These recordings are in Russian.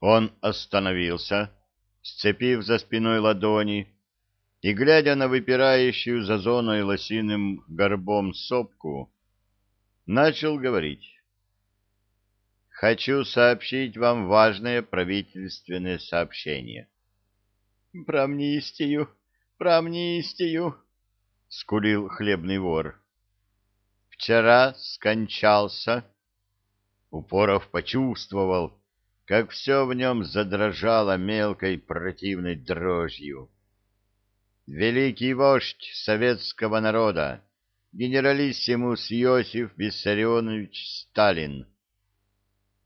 Он остановился, сцепив за спиной ладони, и, глядя на выпирающую за зоной лосиным горбом сопку, начал говорить. «Хочу сообщить вам важное правительственное сообщение». «Про амнистию, про амнистию», — скулил хлебный вор. «Вчера скончался». Упоров почувствовал, как все в нем задрожало мелкой противной дрожью. Великий вождь советского народа, генералиссимус Иосиф Виссарионович Сталин.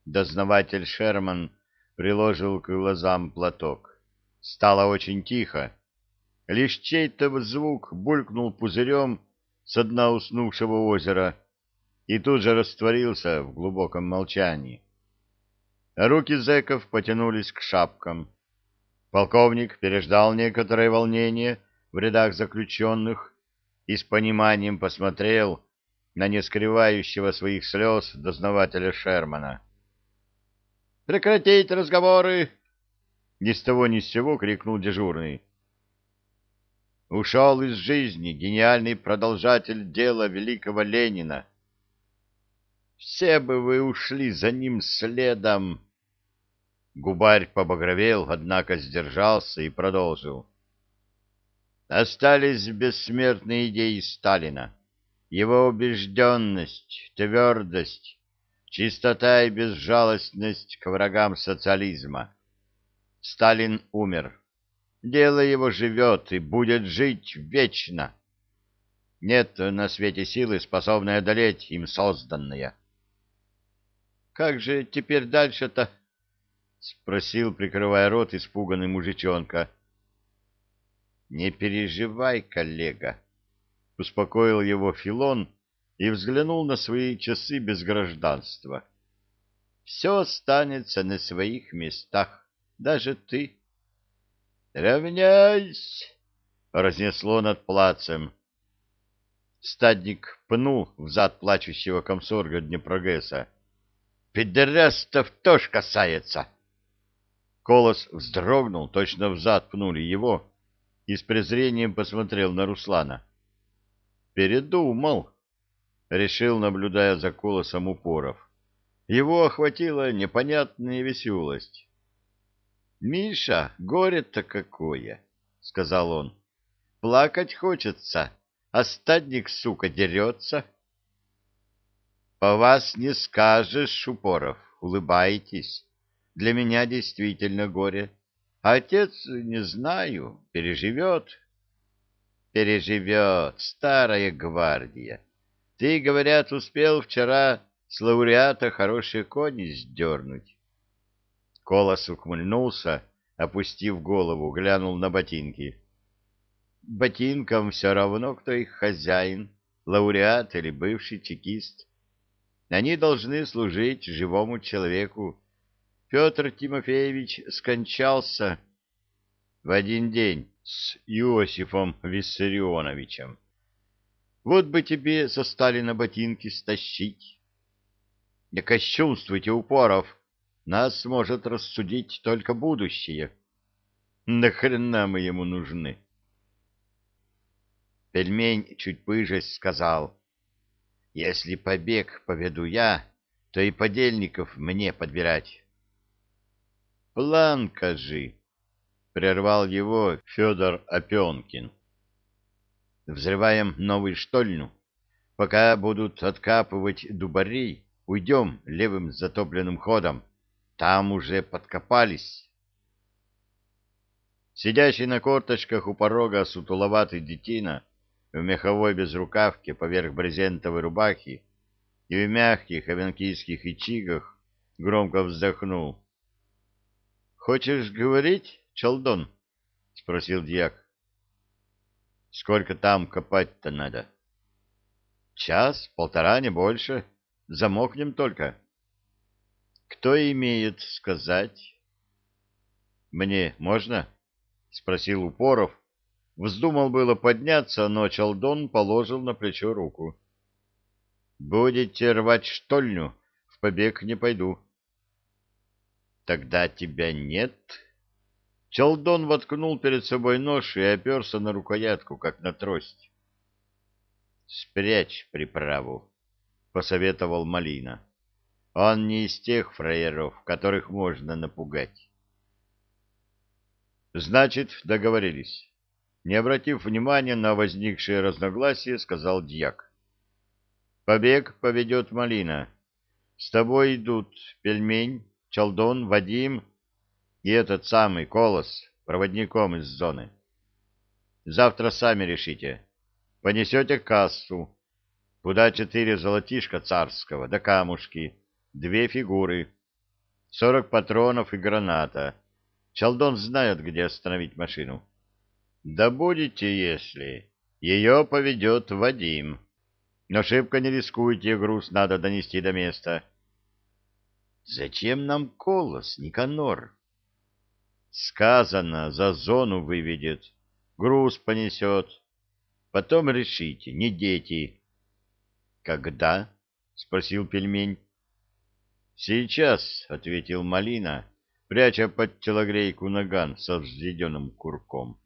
Дознаватель Шерман приложил к глазам платок. Стало очень тихо. Лишь чей-то звук булькнул пузырем с дна уснувшего озера и тут же растворился в глубоком молчании. Руки зэков потянулись к шапкам. Полковник переждал некоторое волнение в рядах заключенных и с пониманием посмотрел на нескрывающего своих слез дознавателя Шермана. «Прекратить разговоры!» Ни с того ни с сего крикнул дежурный. Ушел из жизни гениальный продолжатель дела великого Ленина. Все бы вы ушли за ним следом. Губарь побагровел, однако сдержался и продолжил. Остались бессмертные идеи Сталина, его убежденность, твердость, чистота и безжалостность к врагам социализма. Сталин умер. Дело его живет и будет жить вечно. Нет на свете силы, способной одолеть им созданное. Как же теперь дальше-то? — спросил, прикрывая рот, испуганный мужичонка. — Не переживай, коллега, — успокоил его Филон и взглянул на свои часы без гражданства. — Все останется на своих местах, даже ты. — Равняйсь! — разнесло над плацем. Стадник пнул в зад плачущего комсорга Днепрогресса. Пидорастов тоже касается. Колос вздрогнул, точно взад пнули его, и с презрением посмотрел на Руслана. Передумал, решил, наблюдая за Колосом упоров. Его охватила непонятная веселость. «Миша, горе-то какое!» — сказал он. «Плакать хочется, а стадник, сука, дерется». По вас не скажешь, Шупоров, улыбайтесь. Для меня действительно горе. Отец, не знаю, переживет. Переживет, старая гвардия. Ты, говорят, успел вчера с лауреата хорошие кони сдернуть. Колос ухмыльнулся, опустив голову, глянул на ботинки. Ботинкам все равно, кто их хозяин, лауреат или бывший чекист. Они должны служить живому человеку. Петр Тимофеевич скончался в один день с Иосифом Виссарионовичем. Вот бы тебе со Сталина ботинки стащить. Не кощунствуйте, упоров, нас может рассудить только будущее. Нахрена мы ему нужны? Пельмень чуть пыжась сказал — если побег поведу я, то и подельников мне подбирать. — План, кажи, — прервал его Федор Опенкин. — Взрываем новую штольню. Пока будут откапывать дубарей, уйдем левым затопленным ходом. Там уже подкопались. Сидящий на корточках у порога сутуловатый детина — в меховой безрукавке поверх брезентовой рубахи и в мягких авенкийских ичигах громко вздохнул. — Хочешь говорить, Чалдон? — спросил дьяк. — Сколько там копать-то надо? — Час, полтора, не больше. Замокнем только. — Кто имеет сказать? — Мне можно? — спросил Упоров, — Вздумал было подняться, но Чалдон положил на плечо руку. — Будете рвать штольню, в побег не пойду. Тогда тебя нет? Челдон воткнул перед собой нож и оперся на рукоятку, как на трость. Спрячь приправу, посоветовал Малина. Он не из тех фраеров, которых можно напугать. Значит, договорились. Не обратив внимания на возникшее разногласие, сказал дьяк. Побег поведет Малина. С тобой идут Пельмень, Чалдон, Вадим и этот самый Колос, проводником из зоны. Завтра сами решите. Понесете кассу. Куда четыре золотишка царского, да камушки, две фигуры, сорок патронов и граната. Чалдон знает, где остановить машину. Да будете, если. Ее поведет Вадим. Но шибко не рискуйте, груз надо донести до места. Зачем нам колос, Никанор? Сказано, за зону выведет, груз понесет. Потом решите, не дети. Когда? спросил пельмень. Сейчас, ответил Малина, пряча под телогрейку наган со взведенным курком.